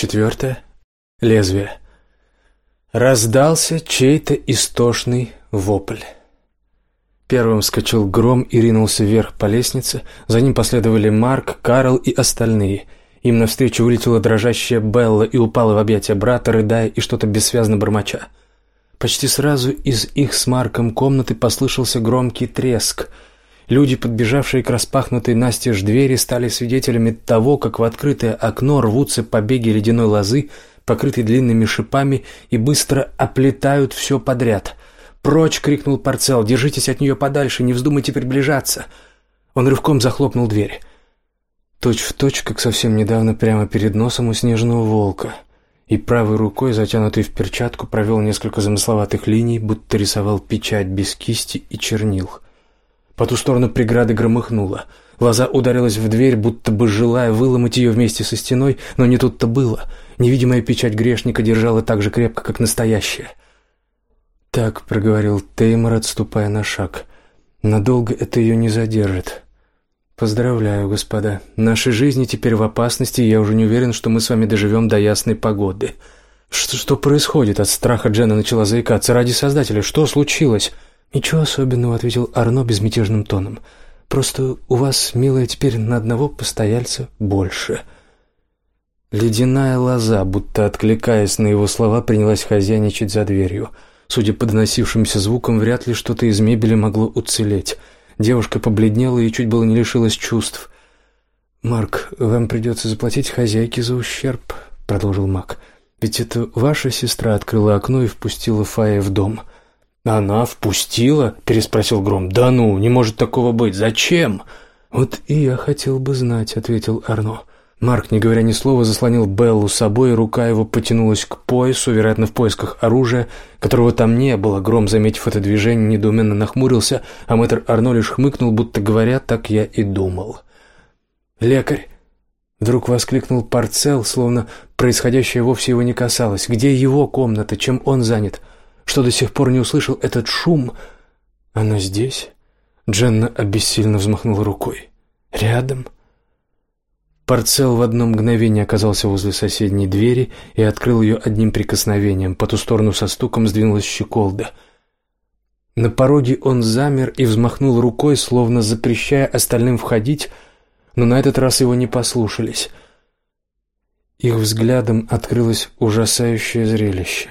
Четвертое. Лезвие. Раздался чей-то истошный вопль. Первым вскочил гром и ринулся вверх по лестнице, за ним последовали Марк, Карл и остальные. Им навстречу вылетела дрожащая Белла и упала в объятия брата, рыдая и что-то бессвязно бормоча. Почти сразу из их с Марком комнаты послышался громкий треск. Люди, подбежавшие к распахнутой настежь двери, стали свидетелями того, как в открытое окно рвутся побеги ледяной лозы, покрытые длинными шипами, и быстро оплетают все подряд. «Прочь!» — крикнул Парцел. «Держитесь от нее подальше, не вздумайте приближаться!» Он рывком захлопнул дверь. Точь в точь, как совсем недавно прямо перед носом у снежного волка. И правой рукой, затянутой в перчатку, провел несколько замысловатых линий, будто рисовал печать без кисти и чернил. По ту сторону преграды громыхнуло. Лоза ударилась в дверь, будто бы желая выломать ее вместе со стеной, но не тут-то было. Невидимая печать грешника держала так же крепко, как настоящая. «Так», — проговорил Теймор, отступая на шаг, — «надолго это ее не задержит». «Поздравляю, господа. Наши жизни теперь в опасности, и я уже не уверен, что мы с вами доживем до ясной погоды». «Что, что происходит?» От страха Дженна начала заикаться. «Ради Создателя, что случилось?» «Ничего особенного», — ответил Арно безмятежным тоном. «Просто у вас, милая, теперь на одного постояльца больше». Ледяная лоза, будто откликаясь на его слова, принялась хозяйничать за дверью — Судя по доносившимся звукам, вряд ли что-то из мебели могло уцелеть. Девушка побледнела и чуть было не лишилась чувств. «Марк, вам придется заплатить хозяйке за ущерб», — продолжил Мак. «Ведь это ваша сестра открыла окно и впустила Фая в дом». «Она впустила?» — переспросил Гром. «Да ну, не может такого быть. Зачем?» «Вот и я хотел бы знать», — ответил Арно. Марк, не говоря ни слова, заслонил Беллу собой, рука его потянулась к поясу, вероятно, в поисках оружия, которого там не было. Гром, заметив это движение, недоуменно нахмурился, а мэтр Арно лишь хмыкнул, будто говоря, так я и думал. «Лекарь!» Вдруг воскликнул Парцел, словно происходящее вовсе его не касалось. «Где его комната? Чем он занят? Что до сих пор не услышал этот шум?» «Она здесь?» Дженна обессильно взмахнула рукой. «Рядом?» Парцел в одно мгновение оказался возле соседней двери и открыл ее одним прикосновением. По ту сторону со стуком сдвинулась щеколда. На пороге он замер и взмахнул рукой, словно запрещая остальным входить, но на этот раз его не послушались. Их взглядом открылось ужасающее зрелище.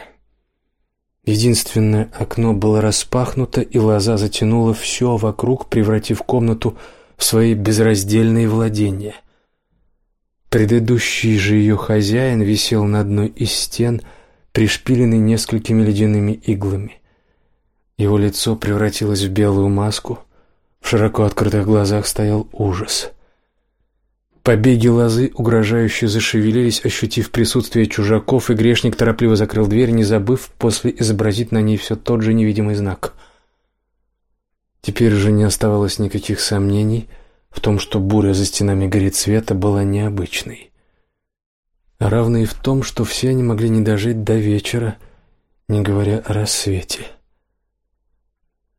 Единственное окно было распахнуто, и лоза затянула все вокруг, превратив комнату в свои безраздельные владения — Предыдущий же ее хозяин висел на одной из стен, пришпиленный несколькими ледяными иглами. Его лицо превратилось в белую маску, в широко открытых глазах стоял ужас. Побеги лозы угрожающе зашевелились, ощутив присутствие чужаков, и грешник торопливо закрыл дверь, не забыв после изобразить на ней все тот же невидимый знак. Теперь уже не оставалось никаких сомнений — в том, что буря за стенами горит света, была необычной. А равно и в том, что все они могли не дожить до вечера, не говоря о рассвете.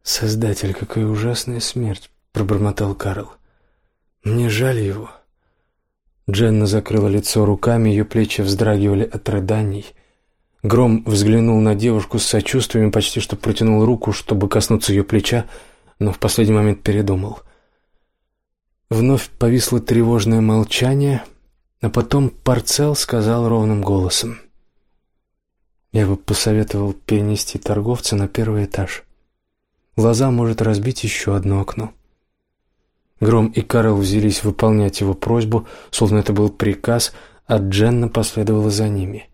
«Создатель, какая ужасная смерть!» — пробормотал Карл. «Мне жаль его». Дженна закрыла лицо руками, ее плечи вздрагивали от рыданий. Гром взглянул на девушку с сочувствием, почти что протянул руку, чтобы коснуться ее плеча, но в последний момент передумал. Вновь повисло тревожное молчание, а потом Парцел сказал ровным голосом. «Я бы посоветовал перенести торговца на первый этаж. Лоза может разбить еще одно окно». Гром и Карл взялись выполнять его просьбу, словно это был приказ, а Дженна последовала за ними.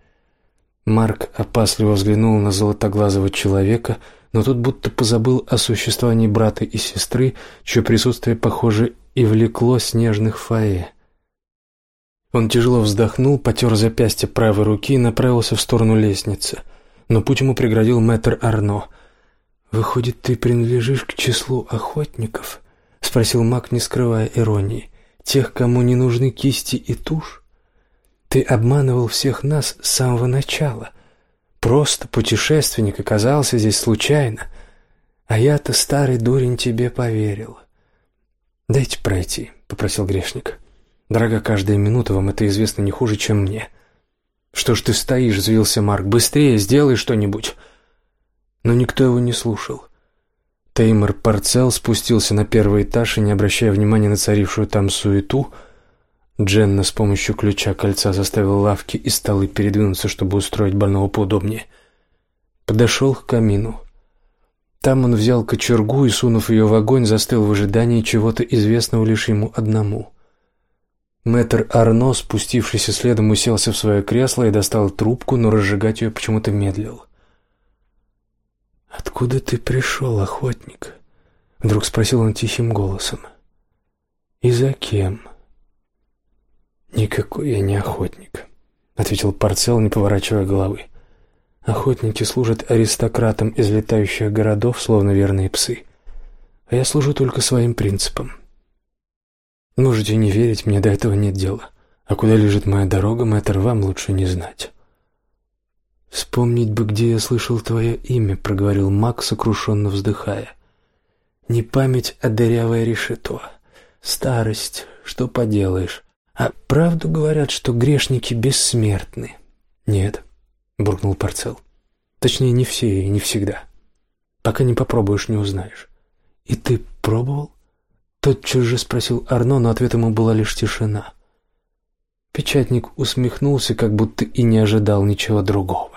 Марк опасливо взглянул на золотоглазого человека, но тот будто позабыл о существовании брата и сестры, чье присутствие, похоже, и влекло снежных фае. Он тяжело вздохнул, потер запястье правой руки и направился в сторону лестницы, но путь ему преградил мэтр Арно. «Выходит, ты принадлежишь к числу охотников?» — спросил маг, не скрывая иронии. «Тех, кому не нужны кисти и тушь? Ты обманывал всех нас с самого начала. Просто путешественник оказался здесь случайно, а я-то, старый дурень, тебе поверил». «Дайте пройти», — попросил грешник. «Дорога каждая минута, вам это известно не хуже, чем мне». «Что ж ты стоишь?» — взвился Марк. «Быстрее, сделай что-нибудь!» Но никто его не слушал. Теймор Парцел спустился на первый этаж и, не обращая внимания на царившую там суету, Дженна с помощью ключа кольца заставил лавки и столы передвинуться, чтобы устроить больного поудобнее. Подошел к камину. Там он взял кочергу и, сунув ее в огонь, застыл в ожидании чего-то известного лишь ему одному. Мэтр Арно, спустившийся следом, уселся в свое кресло и достал трубку, но разжигать ее почему-то медлил. «Откуда ты пришел, охотник?» — вдруг спросил он тихим голосом. «И за кем?» «Никакой я не охотник», — ответил Парцел, не поворачивая головы. «Охотники служат аристократам из летающих городов, словно верные псы, а я служу только своим принципам. Можете не верить, мне до этого нет дела, а куда лежит моя дорога, мэтр, вам лучше не знать». «Вспомнить бы, где я слышал твое имя», — проговорил Мак, сокрушенно вздыхая. «Не память, а дырявое решето. Старость, что поделаешь. А правду говорят, что грешники бессмертны?» «Нет», — буркнул Парцел. «Точнее, не все и не всегда. Пока не попробуешь, не узнаешь». «И ты пробовал?» Тотчас же спросил Арно, но ответом ему была лишь тишина. Печатник усмехнулся, как будто и не ожидал ничего другого.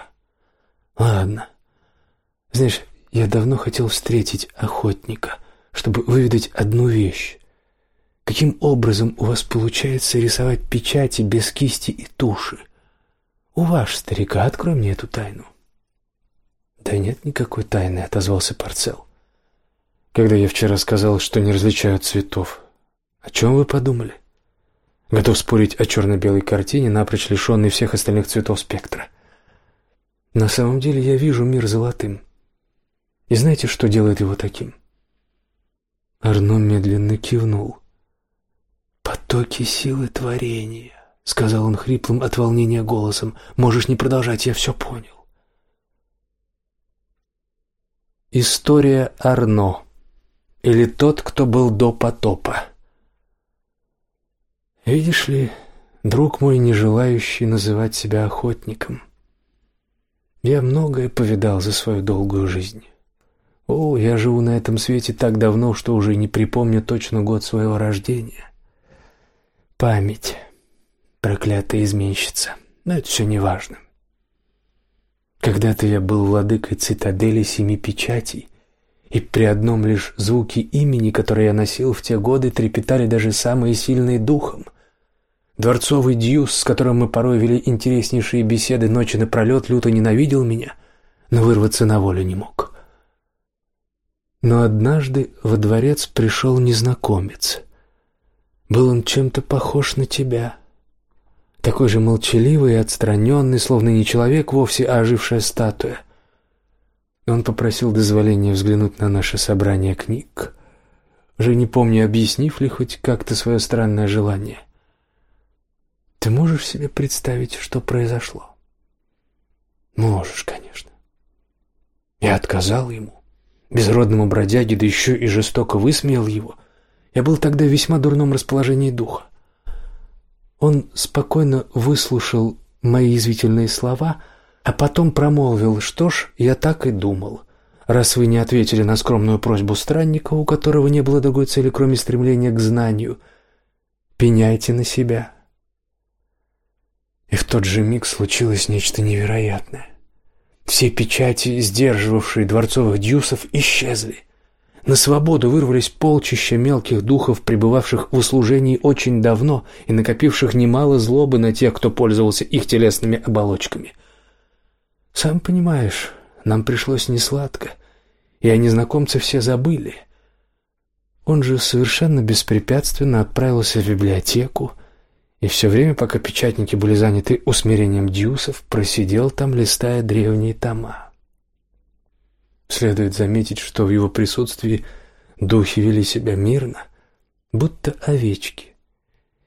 «Ладно. Знаешь, я давно хотел встретить охотника, чтобы выведать одну вещь. Каким образом у вас получается рисовать печати без кисти и туши? У вас, старика, открой мне эту тайну». «Да нет никакой тайны», — отозвался Парцел. «Когда я вчера сказал, что не различаю цветов, о чем вы подумали?» Готов спорить о черно-белой картине, напрочь лишенной всех остальных цветов спектра. На самом деле я вижу мир золотым. И знаете, что делает его таким? Арно медленно кивнул. «Потоки силы творения», — сказал он хриплым от волнения голосом. «Можешь не продолжать, я все понял». История Арно. Или тот, кто был до потопа. Видишь ли, друг мой, не желающий называть себя охотником, я многое повидал за свою долгую жизнь. О, я живу на этом свете так давно, что уже не припомню точно год своего рождения. Память, проклятая изменщица, но это все не важно. Когда-то я был владыкой цитадели семи печатей, и при одном лишь звуке имени, которое я носил в те годы, трепетали даже самые сильные духом — Дворцовый Дьюс, с которым мы порой вели интереснейшие беседы ночи напролет, люто ненавидел меня, но вырваться на волю не мог. Но однажды во дворец пришел незнакомец. Был он чем-то похож на тебя. Такой же молчаливый и отстраненный, словно не человек вовсе, а ожившая статуя. Он попросил дозволения взглянуть на наше собрание книг. Уже не помню, объяснив ли хоть как-то свое странное желание. Ты можешь себе представить, что произошло? Можешь, конечно. Я отказал ему, безродному бродяге, да еще и жестоко высмеял его. Я был тогда в весьма дурном расположении духа. Он спокойно выслушал мои извительные слова, а потом промолвил, что ж, я так и думал. Раз вы не ответили на скромную просьбу странника, у которого не было другой цели, кроме стремления к знанию, пеняйте на себя, и в тот же миг случилось нечто невероятное. Все печати, сдерживавшие дворцовых дьюсов, исчезли. На свободу вырвались полчища мелких духов, пребывавших в услужении очень давно и накопивших немало злобы на тех, кто пользовался их телесными оболочками. Сам понимаешь, нам пришлось несладко, и о незнакомце все забыли. Он же совершенно беспрепятственно отправился в библиотеку, и все время, пока печатники были заняты усмирением дьюсов, просидел там, листая древние тома. Следует заметить, что в его присутствии духи вели себя мирно, будто овечки,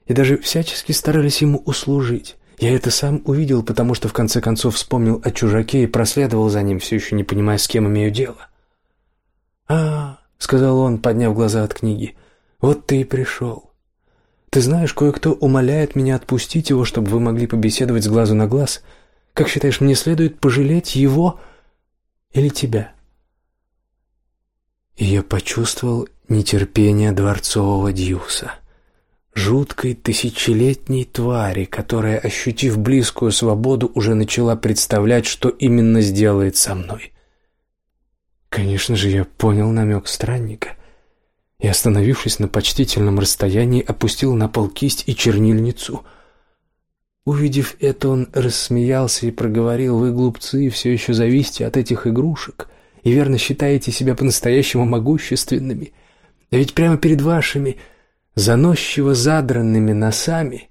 и даже всячески старались ему услужить. Я это сам увидел, потому что в конце концов вспомнил о чужаке и проследовал за ним, все еще не понимая, с кем имею дело. «А, — сказал он, подняв глаза от книги, — вот ты и пришел. Ты знаешь, кое-кто умоляет меня отпустить его, чтобы вы могли побеседовать с глазу на глаз. Как считаешь, мне следует пожалеть его или тебя?» И я почувствовал нетерпение дворцового дьюса, жуткой тысячелетней твари, которая, ощутив близкую свободу, уже начала представлять, что именно сделает со мной. Конечно же, я понял намек странника и, остановившись на почтительном расстоянии, опустил на пол кисть и чернильницу. Увидев это, он рассмеялся и проговорил: "Вы глупцы, все еще зависите от этих игрушек и верно считаете себя по-настоящему могущественными. А ведь прямо перед вашими заносчиво задранными носами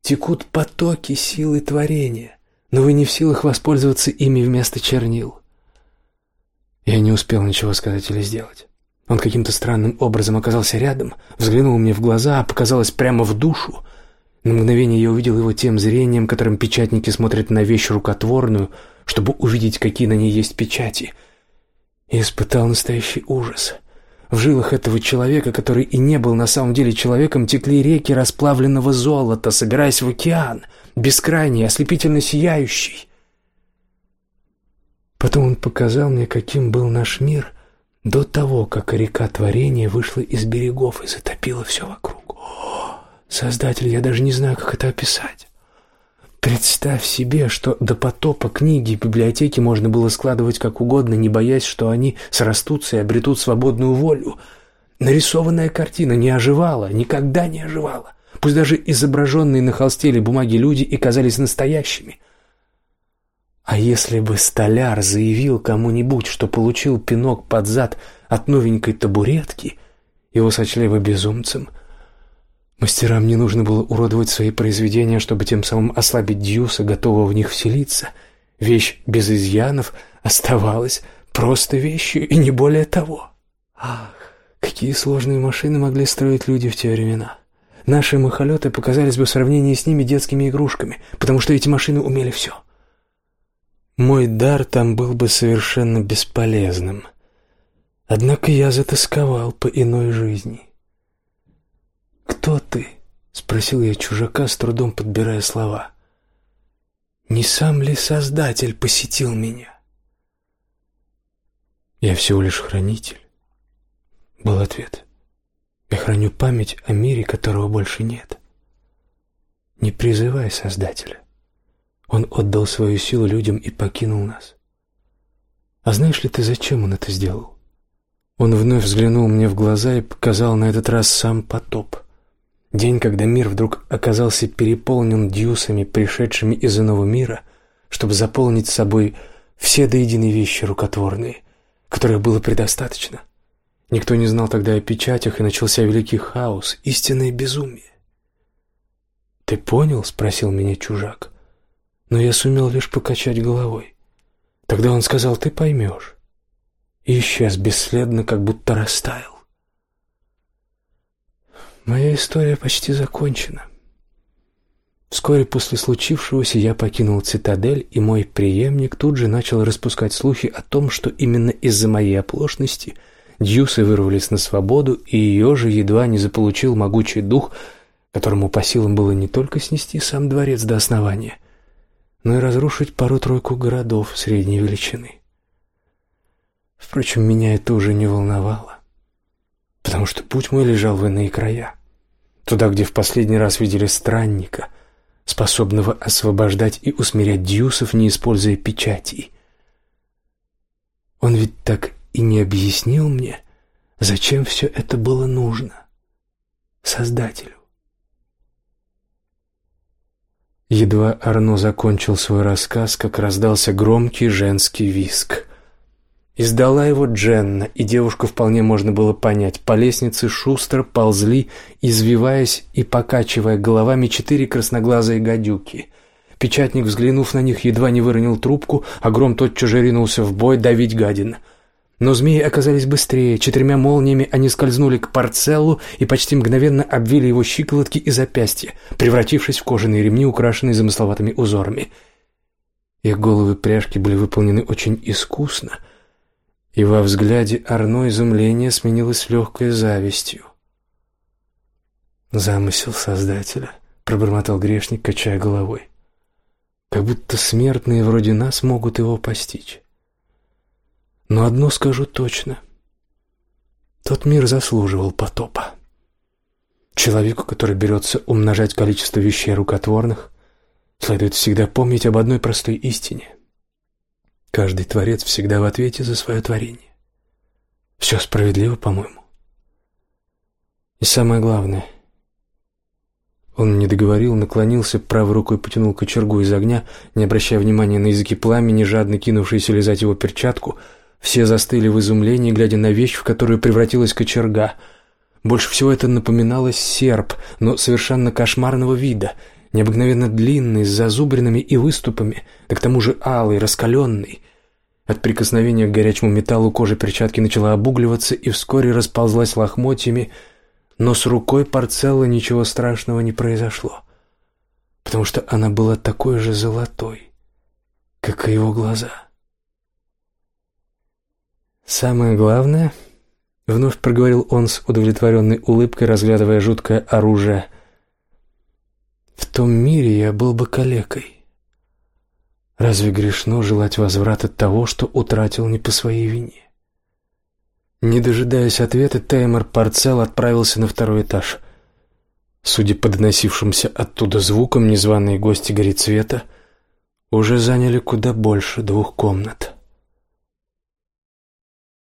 текут потоки силы творения, но вы не в силах воспользоваться ими вместо чернил. Я не успел ничего сказать или сделать. Он каким-то странным образом оказался рядом, взглянул мне в глаза, а показалось прямо в душу. На мгновение я увидел его тем зрением, которым печатники смотрят на вещь рукотворную, чтобы увидеть, какие на ней есть печати — и испытал настоящий ужас. В жилах этого человека, который и не был на самом деле человеком, текли реки расплавленного золота, собираясь в океан, бескрайний, ослепительно сияющий. Потом он показал мне, каким был наш мир до того, как река творения вышла из берегов и затопила все вокруг. О, Создатель, я даже не знаю, как это описать. Представь себе, что до потопа книги в библиотеке можно было складывать как угодно, не боясь, что они срастутся и обретут свободную волю. Нарисованная картина не оживала, никогда не оживала. Пусть даже изображенные на холсте или бумаге люди и казались настоящими. А если бы столяр заявил кому-нибудь, что получил пинок под зад от новенькой табуретки, его сочли бы безумцем – Мастерам не нужно было уродовать свои произведения, чтобы тем самым ослабить Дьюса, готового в них вселиться. Вещь без изъянов оставалась просто вещью, и не более того. Ах, какие сложные машины могли строить люди в те времена. Наши махолеты показались бы в сравнении с ними детскими игрушками, потому что эти машины умели все. Мой дар там был бы совершенно бесполезным. Однако я затасковал по иной жизни. «Кто ты?» — спросил я чужака, с трудом подбирая слова. «Не сам ли Создатель посетил меня?» «Я всего лишь хранитель», — был ответ. «Я храню память о мире, которого больше нет. Не призывай Создателя. Он отдал свою силу людям и покинул нас. А знаешь ли ты, зачем он это сделал?» Он вновь взглянул мне в глаза и показал на этот раз сам потоп — День, когда мир вдруг оказался переполнен дьюсами, пришедшими из иного мира, чтобы заполнить собой все до единой вещи рукотворные, которых было предостаточно. Никто не знал тогда о печатях, и начался великий хаос, истинное безумие. «Ты понял?» — спросил меня чужак. Но я сумел лишь покачать головой. Тогда он сказал «ты поймешь» и исчез бесследно, как будто растаял. Моя история почти закончена. Вскоре после случившегося я покинул цитадель, и мой преемник тут же начал распускать слухи о том, что именно из-за моей оплошности дьюсы вырвались на свободу, и ее же едва не заполучил могучий дух, которому по силам было не только снести сам дворец до основания, но и разрушить пару-тройку городов средней величины. Впрочем, меня это уже не волновало потому что путь мой лежал в иные края, туда, где в последний раз видели странника, способного освобождать и усмирять дьюсов, не используя печатей. Он ведь так и не объяснил мне, зачем все это было нужно Создателю. Едва Арно закончил свой рассказ, как раздался громкий женский виск. Издала его Дженна, и девушку вполне можно было понять. По лестнице шустро ползли, извиваясь и покачивая головами четыре красноглазые гадюки. Печатник, взглянув на них, едва не выронил трубку, а гром тотчас же ринулся в бой давить гадин. Но змеи оказались быстрее. Четырьмя молниями они скользнули к парцеллу и почти мгновенно обвили его щиколотки и запястья, превратившись в кожаные ремни, украшенные замысловатыми узорами. Их головы пряжки были выполнены очень искусно — и во взгляде Арно изумление сменилось легкой завистью. «Замысел Создателя», — пробормотал грешник, качая головой. как будто смертные вроде нас могут его постичь. Но одно скажу точно. Тот мир заслуживал потопа. Человеку, который берется умножать количество вещей рукотворных, следует всегда помнить об одной простой истине. Каждый творец всегда в ответе за свое творение. Все справедливо, по-моему. И самое главное, он не договорил, наклонился, правой рукой потянул кочергу из огня, не обращая внимания на языки пламени, жадно кинувшиеся лизать его перчатку. Все застыли в изумлении, глядя на вещь, в которую превратилась кочерга. Больше всего это напоминало серп, но совершенно кошмарного вида, необыкновенно длинный, с зазубринами и выступами, да к тому же алый, раскаленный. От прикосновения к горячему металлу кожа перчатки начала обугливаться и вскоре расползлась лохмотьями, но с рукой Парцелла ничего страшного не произошло, потому что она была такой же золотой, как и его глаза. «Самое главное», — вновь проговорил он с удовлетворенной улыбкой, разглядывая жуткое оружие, — «в том мире я был бы калекой. Разве грешно желать возврата того, что утратил не по своей вине?» Не дожидаясь ответа, Теймор Парцел отправился на второй этаж. Судя по доносившимся оттуда звукам, незваные гости Горецвета уже заняли куда больше двух комнат.